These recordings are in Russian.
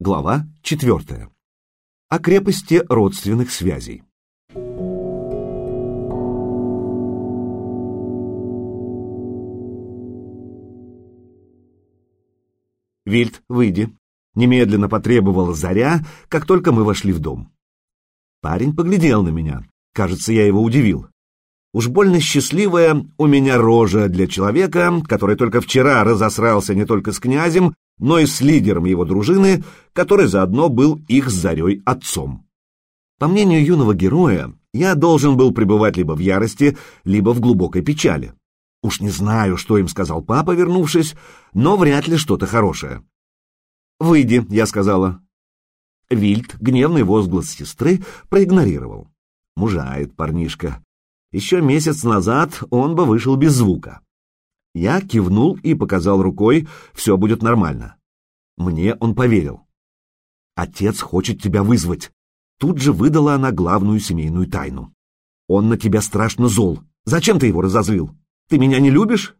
Глава 4. О крепости родственных связей. Вильд, выйди. Немедленно потребовала Заря, как только мы вошли в дом. Парень поглядел на меня. Кажется, я его удивил. Уж больно счастливая у меня рожа для человека, который только вчера разосрался не только с князем, но и с лидером его дружины, который заодно был их Зарей отцом. По мнению юного героя, я должен был пребывать либо в ярости, либо в глубокой печали. Уж не знаю, что им сказал папа, вернувшись, но вряд ли что-то хорошее. «Выйди», — я сказала. Вильд гневный возглас сестры проигнорировал. Мужает парнишка. Еще месяц назад он бы вышел без звука. Я кивнул и показал рукой, все будет нормально. Мне он поверил. Отец хочет тебя вызвать. Тут же выдала она главную семейную тайну. Он на тебя страшно зол. Зачем ты его разозлил? Ты меня не любишь?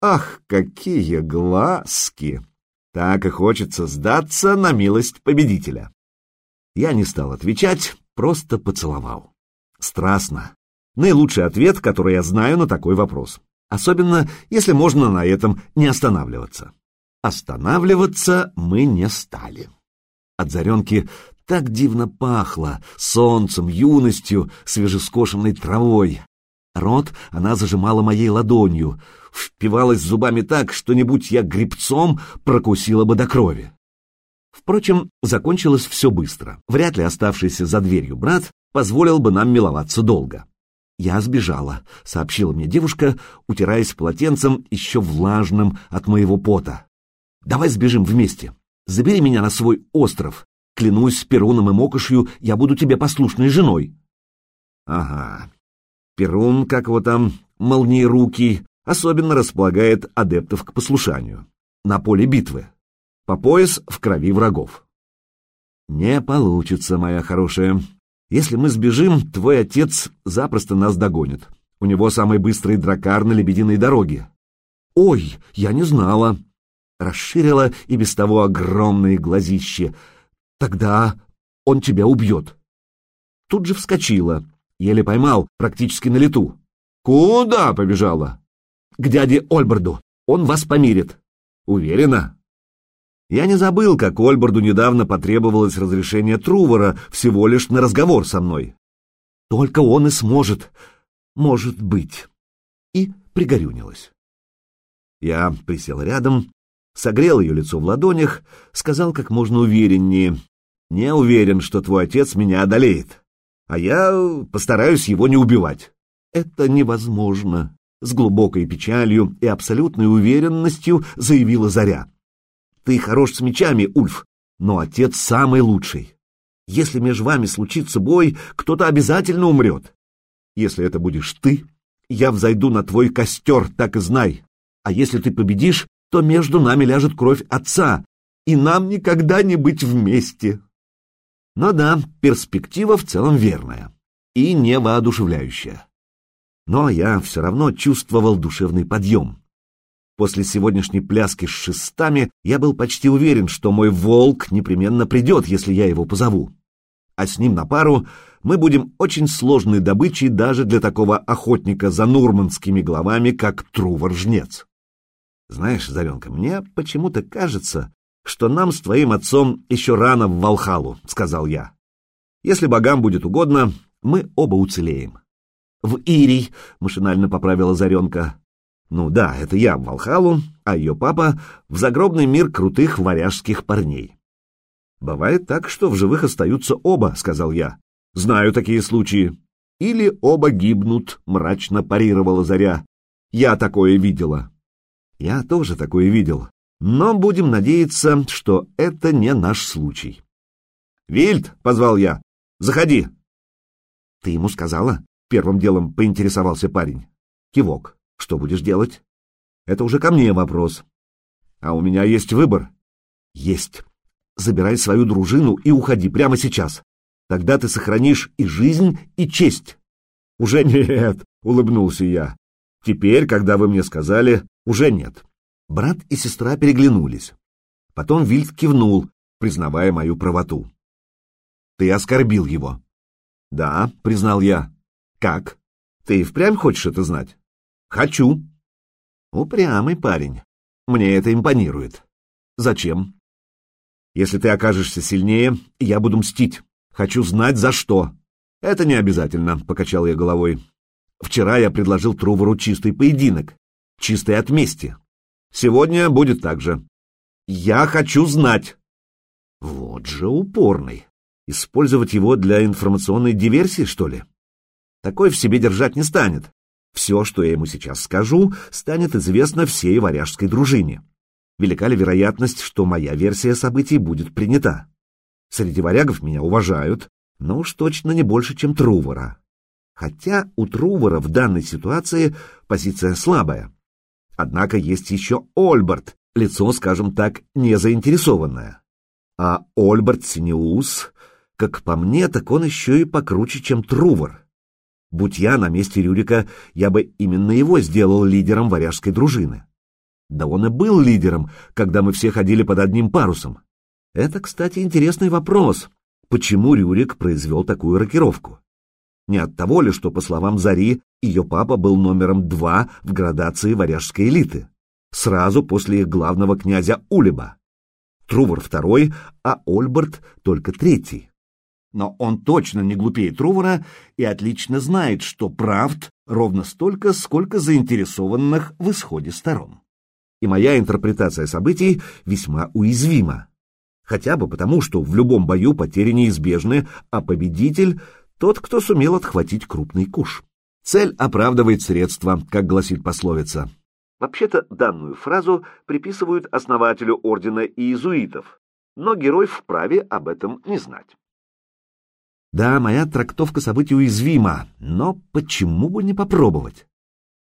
Ах, какие глазки! Так и хочется сдаться на милость победителя. Я не стал отвечать, просто поцеловал. Страстно. Наилучший ответ, который я знаю на такой вопрос особенно если можно на этом не останавливаться. Останавливаться мы не стали. От заренки так дивно пахло солнцем, юностью, свежескошенной травой. Рот она зажимала моей ладонью, впивалась зубами так, что не будь я грибцом, прокусила бы до крови. Впрочем, закончилось все быстро. Вряд ли оставшийся за дверью брат позволил бы нам миловаться долго. «Я сбежала», — сообщила мне девушка, утираясь полотенцем, еще влажным от моего пота. «Давай сбежим вместе. Забери меня на свой остров. Клянусь Перуном и Мокошью, я буду тебе послушной женой». «Ага. Перун, как его там, молниерукий, особенно располагает адептов к послушанию. На поле битвы. По пояс в крови врагов». «Не получится, моя хорошая. Если мы сбежим, твой отец запросто нас догонит. У него самый быстрый дракар на лебединой дороге. Ой, я не знала. Расширила и без того огромные глазища. Тогда он тебя убьет. Тут же вскочила. Еле поймал, практически на лету. Куда побежала? К дяде Ольберду. Он вас помирит. Уверена? Я не забыл, как Ольборду недавно потребовалось разрешение Трувора всего лишь на разговор со мной. Только он и сможет, может быть. И пригорюнилась. Я присел рядом, согрел ее лицо в ладонях, сказал как можно увереннее. Не уверен, что твой отец меня одолеет, а я постараюсь его не убивать. Это невозможно, с глубокой печалью и абсолютной уверенностью заявила Заря. Ты хорош с мечами, Ульф, но отец самый лучший. Если между вами случится бой, кто-то обязательно умрет. Если это будешь ты, я взойду на твой костер, так и знай. А если ты победишь, то между нами ляжет кровь отца, и нам никогда не быть вместе. Но да, перспектива в целом верная и не воодушевляющая. Но я все равно чувствовал душевный подъем. После сегодняшней пляски с шестами я был почти уверен, что мой волк непременно придет, если я его позову. А с ним на пару мы будем очень сложной добычей даже для такого охотника за нурманскими головами, как Трувор-жнец. Знаешь, Заренка, мне почему-то кажется, что нам с твоим отцом еще рано в Валхалу, — сказал я. Если богам будет угодно, мы оба уцелеем. В Ирий, — машинально поправила Заренка, ну да, это я в Валхалу, а ее папа в загробный мир крутых варяжских парней. Бывает так, что в живых остаются оба, сказал я. Знаю такие случаи. Или оба гибнут, мрачно парировала Заря. Я такое видела. Я тоже такое видел. Но будем надеяться, что это не наш случай. «Вильд!» — позвал я. «Заходи!» «Ты ему сказала?» — первым делом поинтересовался парень. Кивок. Что будешь делать? Это уже ко мне вопрос. А у меня есть выбор. Есть. Забирай свою дружину и уходи прямо сейчас. Тогда ты сохранишь и жизнь, и честь. Уже нет, улыбнулся я. Теперь, когда вы мне сказали, уже нет. Брат и сестра переглянулись. Потом Вильд кивнул, признавая мою правоту. Ты оскорбил его. Да, признал я. Как? Ты и впрямь хочешь это знать? Хочу. Упрямый парень. Мне это импонирует. Зачем? Если ты окажешься сильнее, я буду мстить. Хочу знать, за что. Это не обязательно, покачал я головой. Вчера я предложил Трувору чистый поединок, чистый от мести. Сегодня будет так же. Я хочу знать. Вот же упорный. Использовать его для информационной диверсии, что ли? Такой в себе держать не станет. Все, что я ему сейчас скажу, станет известно всей варяжской дружине. Велика ли вероятность, что моя версия событий будет принята? Среди варягов меня уважают, но уж точно не больше, чем Трувора. Хотя у Трувора в данной ситуации позиция слабая. Однако есть еще Ольберт, лицо, скажем так, незаинтересованное. А Ольберт Синеус, как по мне, так он еще и покруче, чем Трувор. Будь я на месте Рюрика, я бы именно его сделал лидером варяжской дружины. Да он и был лидером, когда мы все ходили под одним парусом. Это, кстати, интересный вопрос. Почему Рюрик произвел такую рокировку? Не от того ли, что, по словам Зари, ее папа был номером два в градации варяжской элиты, сразу после их главного князя Улиба. Трувор второй, а Ольберт только третий. Но он точно не глупее Трувора и отлично знает, что правд ровно столько, сколько заинтересованных в исходе сторон и моя интерпретация событий весьма уязвима. Хотя бы потому, что в любом бою потери неизбежны, а победитель — тот, кто сумел отхватить крупный куш. Цель оправдывает средства, как гласит пословица. Вообще-то данную фразу приписывают основателю ордена иезуитов, но герой вправе об этом не знать. Да, моя трактовка событий уязвима, но почему бы не попробовать?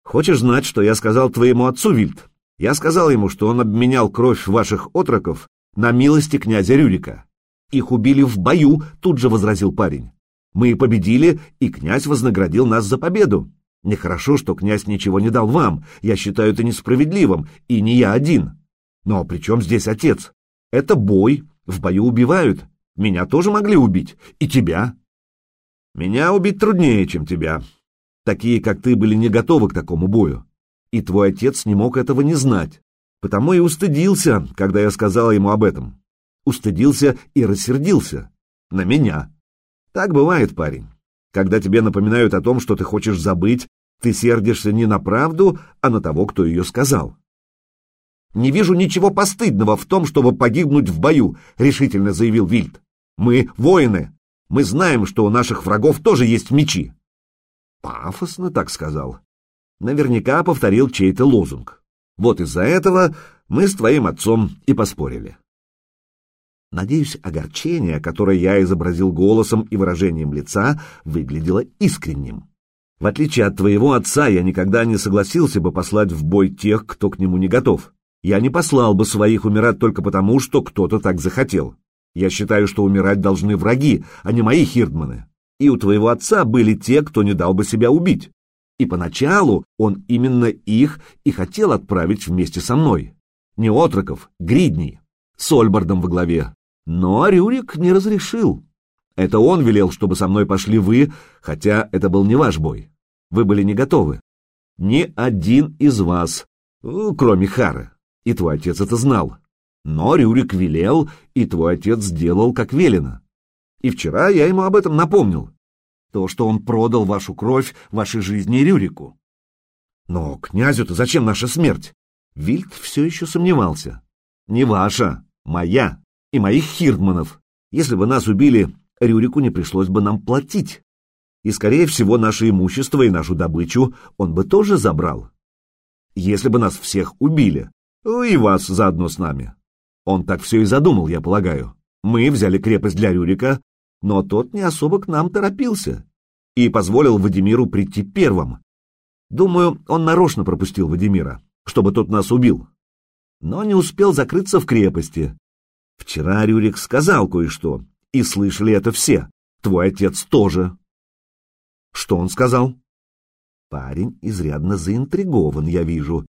Хочешь знать, что я сказал твоему отцу, Вильд? Я сказал ему, что он обменял кровь ваших отроков на милости князя Рюрика. Их убили в бою, тут же возразил парень. Мы победили, и князь вознаградил нас за победу. Нехорошо, что князь ничего не дал вам. Я считаю это несправедливым, и не я один. Но при чем здесь отец? Это бой, в бою убивают. Меня тоже могли убить, и тебя. Меня убить труднее, чем тебя. Такие, как ты, были не готовы к такому бою и твой отец не мог этого не знать. Потому и устыдился, когда я сказала ему об этом. Устыдился и рассердился. На меня. Так бывает, парень. Когда тебе напоминают о том, что ты хочешь забыть, ты сердишься не на правду, а на того, кто ее сказал. «Не вижу ничего постыдного в том, чтобы погибнуть в бою», — решительно заявил Вильд. «Мы воины. Мы знаем, что у наших врагов тоже есть мечи». Пафосно так сказал наверняка повторил чей-то лозунг. Вот из-за этого мы с твоим отцом и поспорили. Надеюсь, огорчение, которое я изобразил голосом и выражением лица, выглядело искренним. В отличие от твоего отца, я никогда не согласился бы послать в бой тех, кто к нему не готов. Я не послал бы своих умирать только потому, что кто-то так захотел. Я считаю, что умирать должны враги, а не мои хирдманы. И у твоего отца были те, кто не дал бы себя убить и поначалу он именно их и хотел отправить вместе со мной. Не отроков, гридней, с Ольбардом во главе. Но Рюрик не разрешил. Это он велел, чтобы со мной пошли вы, хотя это был не ваш бой. Вы были не готовы. Ни один из вас, ну, кроме Хары. И твой отец это знал. Но Рюрик велел, и твой отец сделал, как велено. И вчера я ему об этом напомнил. То, что он продал вашу кровь, вашей жизни Рюрику. Но князю-то зачем наша смерть? Вильд все еще сомневался. Не ваша, моя и моих хирдманов. Если бы нас убили, Рюрику не пришлось бы нам платить. И, скорее всего, наше имущество и нашу добычу он бы тоже забрал. Если бы нас всех убили, и вас заодно с нами. Он так все и задумал, я полагаю. Мы взяли крепость для Рюрика, но тот не особо к нам торопился и позволил Вадимиру прийти первым. Думаю, он нарочно пропустил Вадимира, чтобы тот нас убил. Но не успел закрыться в крепости. Вчера Рюрик сказал кое-что, и слышали это все. Твой отец тоже. Что он сказал? Парень изрядно заинтригован, я вижу.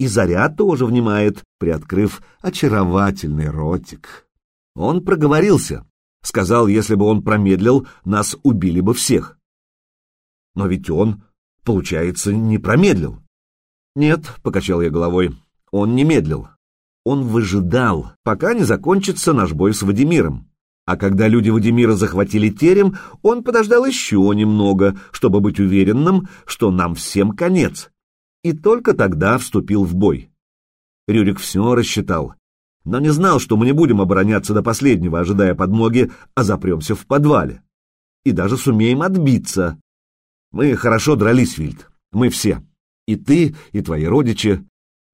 И Заря тоже внимает, приоткрыв очаровательный ротик. Он проговорился. Сказал, если бы он промедлил, нас убили бы всех. Но ведь он, получается, не промедлил. Нет, — покачал я головой, — он не медлил. Он выжидал, пока не закончится наш бой с Вадимиром. А когда люди Вадимира захватили терем, он подождал еще немного, чтобы быть уверенным, что нам всем конец. И только тогда вступил в бой. Рюрик все рассчитал, но не знал, что мы не будем обороняться до последнего, ожидая подмоги, а запремся в подвале. И даже сумеем отбиться. Мы хорошо дрались, Вильд. Мы все. И ты, и твои родичи.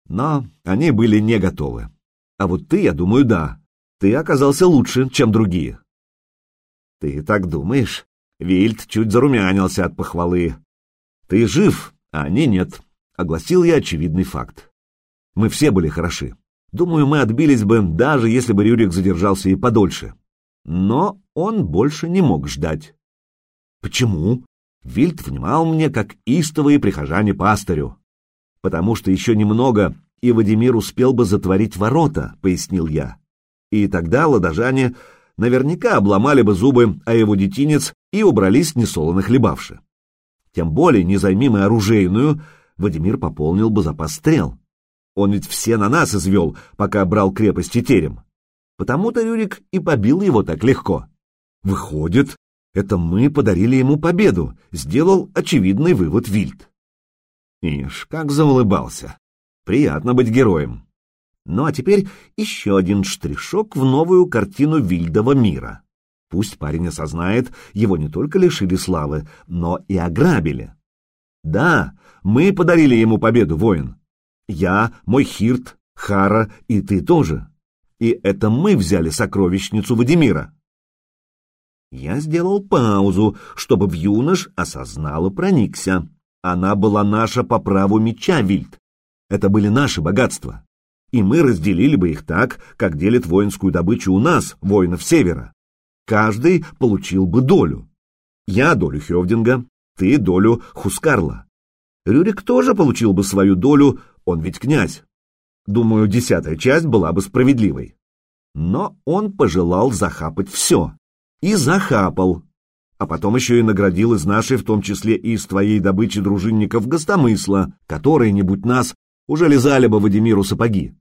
Но они были не готовы. А вот ты, я думаю, да. Ты оказался лучше, чем другие. Ты так думаешь? Вильд чуть зарумянился от похвалы. Ты жив, а они нет. Огласил я очевидный факт. Мы все были хороши. Думаю, мы отбились бы, даже если бы Рюрик задержался и подольше. Но он больше не мог ждать. Почему? Вильд внимал мне, как истовые прихожане пастырю. Потому что еще немного, и Вадимир успел бы затворить ворота, пояснил я. И тогда ладожане наверняка обломали бы зубы о его детинец и убрались несолоно хлебавши. Тем более, не займи мы оружейную, Вадимир пополнил бы запас стрел. Он ведь все на нас извел, пока брал крепости терем. Потому-то Рюрик и побил его так легко. Выходит, это мы подарили ему победу, сделал очевидный вывод Вильд. Ишь, как заулыбался. Приятно быть героем. Ну а теперь еще один штришок в новую картину Вильдова мира. Пусть парень осознает, его не только лишили славы, но и ограбили. Да, мы подарили ему победу, воин. Я, мой Хирт, Хара и ты тоже. И это мы взяли сокровищницу Вадимира. Я сделал паузу, чтобы в юнош осознал и проникся. Она была наша по праву меча, Вильд. Это были наши богатства. И мы разделили бы их так, как делят воинскую добычу у нас, воинов Севера. Каждый получил бы долю. Я долю Хевдинга, ты долю Хускарла. Рюрик тоже получил бы свою долю, он ведь князь. Думаю, десятая часть была бы справедливой. Но он пожелал захапать все. И захапал. А потом еще и наградил из нашей, в том числе и из твоей добычи дружинников гостомысла, которые, не будь нас, уже лизали бы Вадимиру сапоги.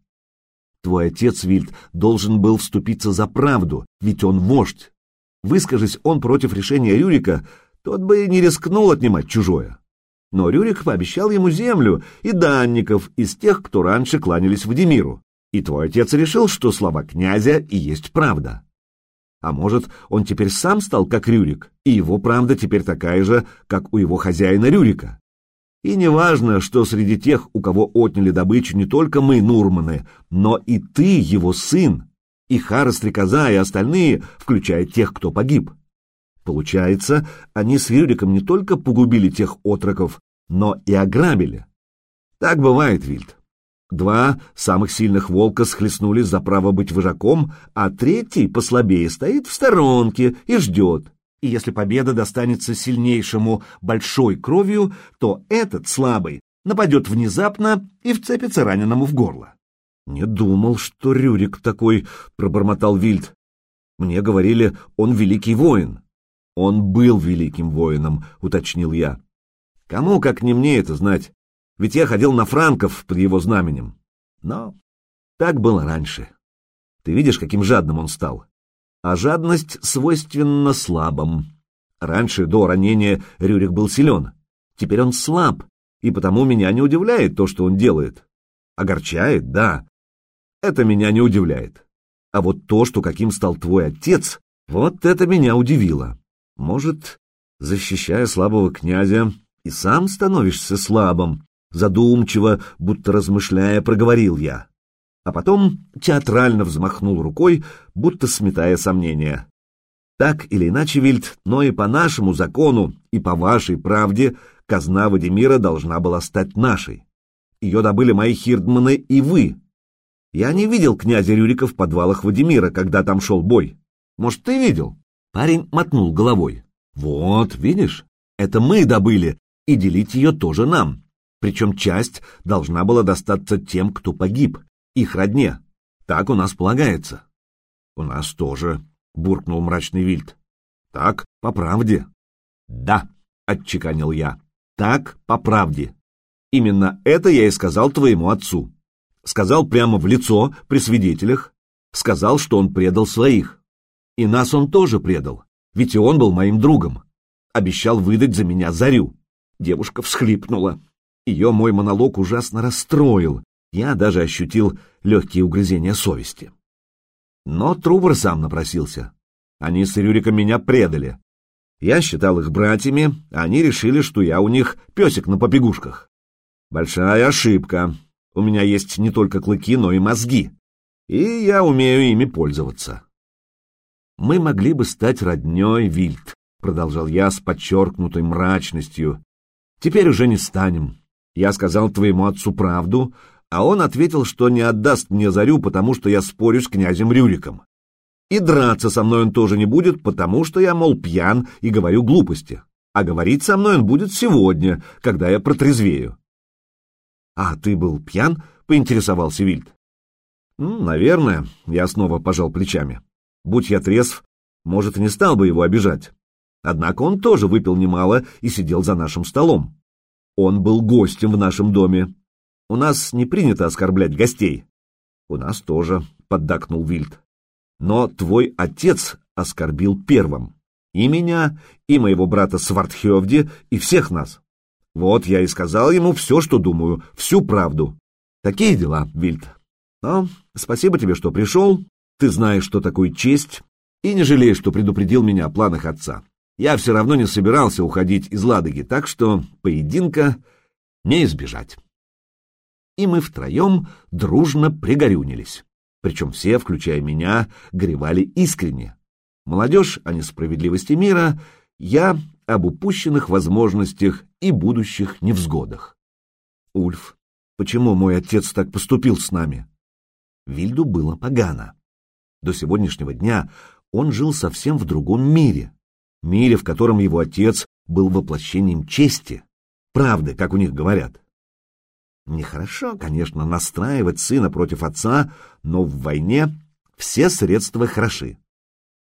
Твой отец, Вильд, должен был вступиться за правду, ведь он вождь. Выскажись он против решения Рюрика, тот бы не рискнул отнимать чужое. Но Рюрик пообещал ему землю и данников из тех, кто раньше кланялись Вадимиру. И твой отец решил, что слова князя и есть правда. А может, он теперь сам стал как Рюрик, и его правда теперь такая же, как у его хозяина Рюрика. И не важно, что среди тех, у кого отняли добычу не только мы, Нурманы, но и ты, его сын, и Хара Стрекоза, и остальные, включая тех, кто погиб. Получается, они с Рюриком не только погубили тех отроков, но и ограбили. Так бывает, Вильд. Два самых сильных волка схлестнулись за право быть вожаком, а третий, послабее, стоит в сторонке и ждет. И если победа достанется сильнейшему большой кровью, то этот, слабый, нападет внезапно и вцепится раненому в горло. «Не думал, что Рюрик такой», — пробормотал Вильд. «Мне говорили, он великий воин». «Он был великим воином», — уточнил я. «Кому, как не мне, это знать? Ведь я ходил на франков под его знаменем. Но так было раньше. Ты видишь, каким жадным он стал? А жадность свойственна слабым. Раньше, до ранения, Рюрик был силен. Теперь он слаб, и потому меня не удивляет то, что он делает. Огорчает, да. Это меня не удивляет. А вот то, что каким стал твой отец, вот это меня удивило. Может, защищая слабого князя, и сам становишься слабым, задумчиво, будто размышляя, проговорил я. А потом театрально взмахнул рукой, будто сметая сомнения. Так или иначе, Вильд, но и по нашему закону, и по вашей правде, казна Вадимира должна была стать нашей. Ее добыли мои хирдманы и вы. Я не видел князя Рюрика в подвалах Вадимира, когда там шел бой. Может, ты видел? Парень мотнул головой. Вот, видишь, это мы добыли, и делить ее тоже нам. Причем часть должна была достаться тем, кто погиб, их родне. Так у нас полагается. У нас тоже, буркнул мрачный Вильд. Так, по правде. Да, отчеканил я. Так, по правде. Именно это я и сказал твоему отцу. Сказал прямо в лицо, при свидетелях. Сказал, что он предал своих. И нас он тоже предал, ведь и он был моим другом. Обещал выдать за меня Зарю. Девушка всхлипнула. Ее мой монолог ужасно расстроил. Я даже ощутил легкие угрызения совести. Но Трубор сам напросился. Они с Ирюриком меня предали. Я считал их братьями, а они решили, что я у них песик на побегушках. Большая ошибка. У меня есть не только клыки, но и мозги. И я умею ими пользоваться. Мы могли бы стать роднёй, Вильд, продолжал я с подчеркнутой мрачностью. Теперь уже не станем. Я сказал твоему отцу правду, а он ответил, что не отдаст мне Зарю, потому что я спорю с князем Рюриком. И драться со мной он тоже не будет, потому что я, мол, пьян и говорю глупости. А говорить со мной он будет сегодня, когда я протрезвею. — А ты был пьян? — поинтересовался Вильд. — Наверное, я снова пожал плечами. Будь я трезв, может, и не стал бы его обижать. Однако он тоже выпил немало и сидел за нашим столом. Он был гостем в нашем доме, у нас не принято оскорблять гостей. У нас тоже, поддакнул Вильд. Но твой отец оскорбил первым. И меня, и моего брата Свартхевди, и всех нас. Вот я и сказал ему все, что думаю, всю правду. Такие дела, Вильд. Но спасибо тебе, что пришел. Ты знаешь, что такое честь, и не жалеешь, что предупредил меня о планах отца. Я все равно не собирался уходить из Ладоги, так что поединка не избежать и мы втроем дружно пригорюнились. Причем все, включая меня, горевали искренне. Молодежь о несправедливости мира, я об упущенных возможностях и будущих невзгодах. Ульф, почему мой отец так поступил с нами? Вильду было погано. До сегодняшнего дня он жил совсем в другом мире. Мире, в котором его отец был воплощением чести, правды, как у них говорят. Нехорошо, конечно, настраивать сына против отца, но в войне все средства хороши.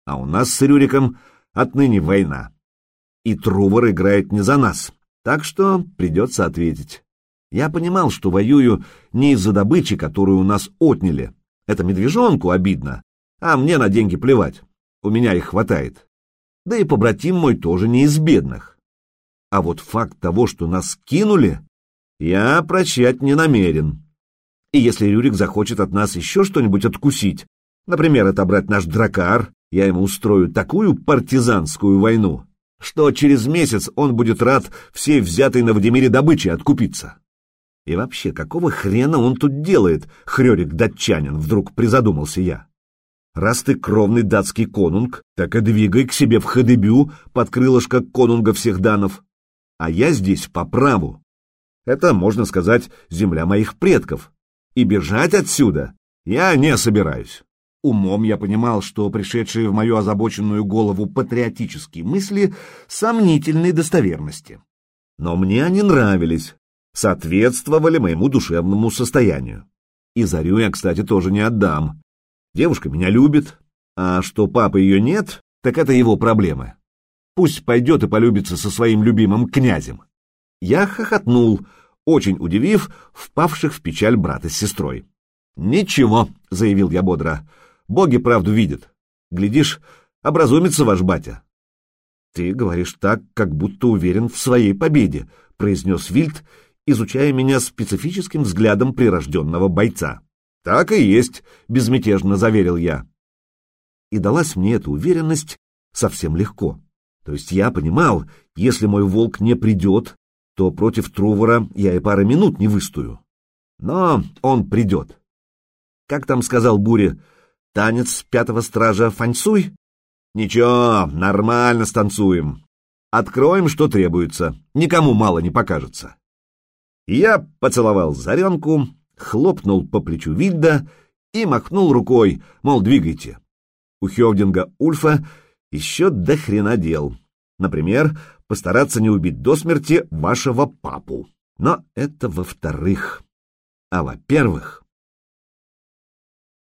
А у нас с Рюриком отныне война. И Трувор играет не за нас, так что придется ответить. Я понимал, что воюю не из-за добычи, которую у нас отняли. Это медвежонку обидно, а мне на деньги плевать. У меня их хватает. Да и побратим мой тоже не из бедных. А вот факт того, что нас кинули, я прощать не намерен. И если Рюрик захочет от нас еще что-нибудь откусить, например, отобрать наш дракар, я ему устрою такую партизанскую войну, что через месяц он будет рад всей взятой на Владимире добычи откупиться. И вообще, какого хрена он тут делает, хрёрик-датчанин, вдруг призадумался я. Раз ты кровный датский конунг, так и двигай к себе в Хадебю под крылышко конунга всех данов. А я здесь по праву. Это, можно сказать, земля моих предков. И бежать отсюда я не собираюсь. Умом я понимал, что пришедшие в мою озабоченную голову патриотические мысли сомнительной достоверности. Но мне они нравились, соответствовали моему душевному состоянию. И Зарю я, кстати, тоже не отдам. Девушка меня любит, а что папы ее нет, так это его проблемы. Пусть пойдет и полюбится со своим любимым князем. Я хохотнул, очень удивив впавших в печаль брата с сестрой. «Ничего», — заявил я бодро, — «боги правду видят. Глядишь, образумится ваш батя». «Ты говоришь так, как будто уверен в своей победе», — произнес Вильд, изучая меня специфическим взглядом прирожденного бойца. «Так и есть», — безмятежно заверил я. И далась мне эта уверенность совсем легко. То есть я понимал, если мой волк не придет, то против Трувора я и пары минут не выстою. Но он придет. Как там сказал Бури, танец пятого стража Фаньсуй? Ничего, нормально станцуем. Откроем, что требуется, никому мало не покажется. Я поцеловал Заренку, хлопнул по плечу Вильда и махнул рукой, мол, двигайте. У Хевдинга Ульфа еще до хрена дел. Например, постараться не убить до смерти вашего папу. Но это во-вторых. А во-первых,